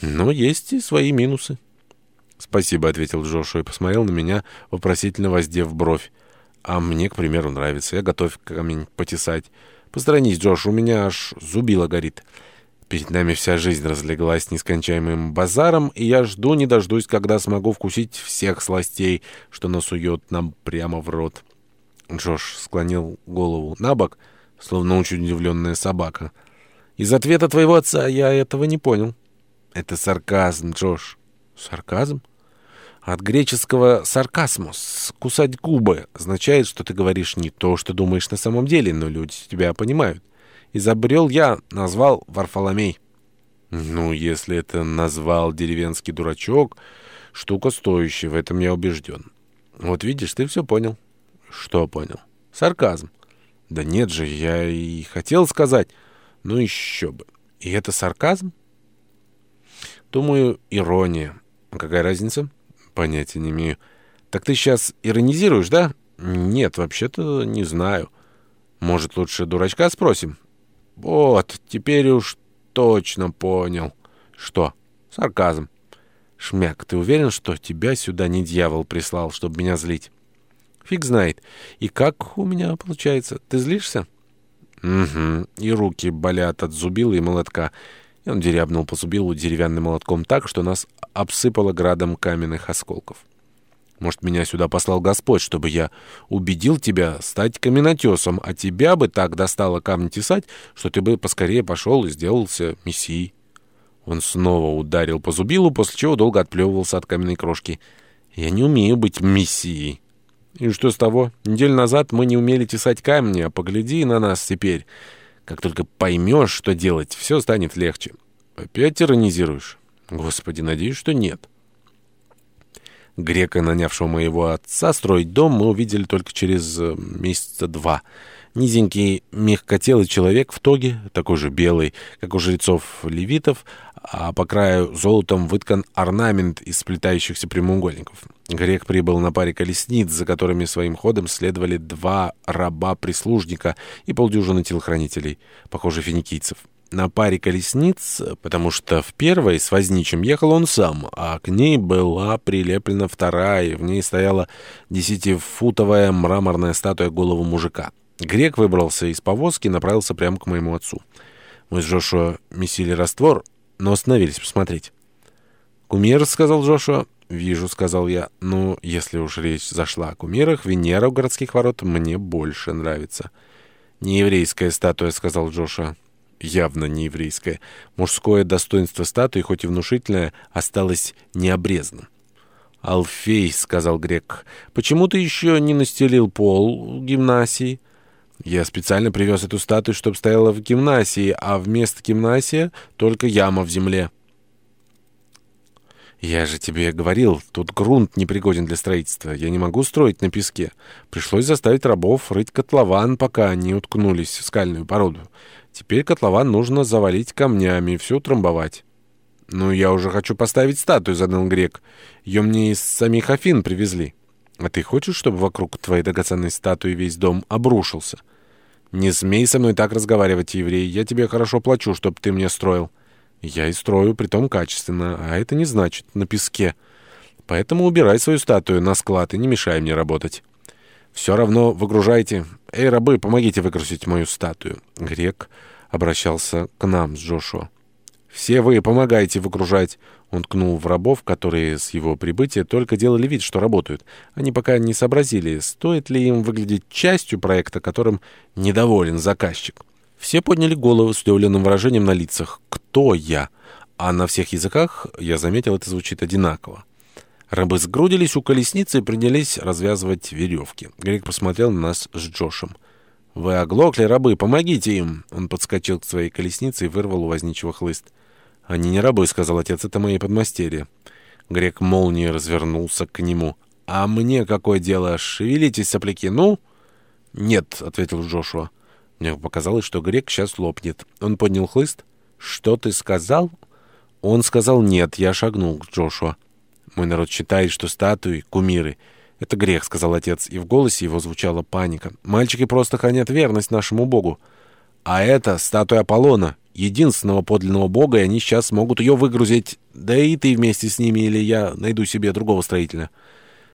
Но есть и свои минусы. «Спасибо», — ответил Джошуа и посмотрел на меня, вопросительно воздев бровь. «А мне, к примеру, нравится. Я готов камень потесать. Посторонись, Джош, у меня аж зубило горит». Перед нами вся жизнь разлеглась нескончаемым базаром, и я жду не дождусь, когда смогу вкусить всех сластей, что насует нам прямо в рот. Джош склонил голову на бок, словно очень удивленная собака. «Из ответа твоего отца я этого не понял». «Это сарказм, Джош». «Сарказм?» От греческого «саркасмос» — «кусать губы» означает, что ты говоришь не то, что думаешь на самом деле, но люди тебя понимают. Изобрел я, назвал Варфоломей. Ну, если это назвал деревенский дурачок, штука стоящая, в этом я убежден. Вот видишь, ты все понял. Что понял? Сарказм. Да нет же, я и хотел сказать. Ну еще бы. И это сарказм? Думаю, ирония. А какая разница? Понятия не имею. Так ты сейчас иронизируешь, да? Нет, вообще-то не знаю. Может, лучше дурачка спросим? Вот, теперь уж точно понял. Что? Сарказм. Шмяк, ты уверен, что тебя сюда не дьявол прислал, чтобы меня злить? Фиг знает. И как у меня получается? Ты злишься? Угу. И руки болят от зубила и молотка. И он дерябнул по зубилу деревянным молотком так, что нас обсыпало градом каменных осколков. Может, меня сюда послал Господь, чтобы я убедил тебя стать каменотесом, а тебя бы так достало камни тесать, что ты бы поскорее пошел и сделался мессией. Он снова ударил по зубилу, после чего долго отплевывался от каменной крошки. «Я не умею быть мессией». «И что с того? Неделю назад мы не умели тесать камни, а погляди на нас теперь». Как только поймешь, что делать, все станет легче. Опять иронизируешь? Господи, надеюсь, что нет. Грека, нанявшего моего отца строить дом, мы увидели только через э, месяца два. Низенький мягкотелый человек в тоге, такой же белый, как у жрецов-левитов, а по краю золотом выткан орнамент из сплетающихся прямоугольников. Грек прибыл на паре колесниц, за которыми своим ходом следовали два раба-прислужника и полдюжины телохранителей, похоже, финикийцев. На паре колесниц, потому что в первой с возничим ехал он сам, а к ней была прилеплена вторая, и в ней стояла десятифутовая мраморная статуя головы мужика. Грек выбрался из повозки и направился прямо к моему отцу. Мы с Джошуа месили раствор, но остановились посмотреть. «Кумир», — сказал Джошуа. «Вижу», — сказал я. «Ну, если уж речь зашла о кумирах, Венера у городских ворот мне больше нравится». «Не еврейская статуя», — сказал Джошуа. «Явно не еврейская. Мужское достоинство статуи, хоть и внушительное, осталось необрезанным». «Алфей», — сказал грек, — «почему ты еще не настелил пол в гимнасии?» «Я специально привез эту статую, чтобы стояла в гимнасии, а вместо гимнасия только яма в земле». «Я же тебе говорил, тут грунт непригоден для строительства. Я не могу строить на песке. Пришлось заставить рабов рыть котлован, пока они уткнулись в скальную породу. Теперь котлован нужно завалить камнями и все утрамбовать». «Ну, я уже хочу поставить статую», — задал грек. «Ее мне из самих Афин привезли». «А ты хочешь, чтобы вокруг твоей драгоценной статуи весь дом обрушился?» «Не смей со мной так разговаривать, еврей. Я тебе хорошо плачу, чтобы ты мне строил». Я и строю, притом качественно, а это не значит на песке. Поэтому убирай свою статую на склад и не мешай мне работать. Все равно выгружайте. Эй, рабы, помогите выгрузить мою статую. Грек обращался к нам с Джошуа. «Все вы помогайте выгружать!» Он ткнул в рабов, которые с его прибытия только делали вид, что работают. Они пока не сообразили, стоит ли им выглядеть частью проекта, которым недоволен заказчик. Все подняли головы с удивленным выражением на лицах. «Кто я?» А на всех языках, я заметил, это звучит одинаково. Рабы сгрудились у колесницы и принялись развязывать веревки. Грек посмотрел на нас с Джошем. «Вы оглохли, рабы, помогите им!» Он подскочил к своей колеснице и вырвал у возничего хлыст. «Они не рабы», — сказал отец, — «это мои подмастерья». Грек молнией развернулся к нему. «А мне какое дело? Шевелитесь, сопляки, ну?» «Нет», — ответил Джошуа. Мне показалось, что грек сейчас лопнет. Он поднял хлыст. «Что ты сказал?» Он сказал «нет». Я шагнул к Джошуа. «Мой народ считает, что статуи — кумиры». «Это грех», — сказал отец, и в голосе его звучала паника. «Мальчики просто хранят верность нашему богу». «А это статуя Аполлона. единственного подлинного бога, и они сейчас могут ее выгрузить. Да и ты вместе с ними, или я найду себе другого строителя».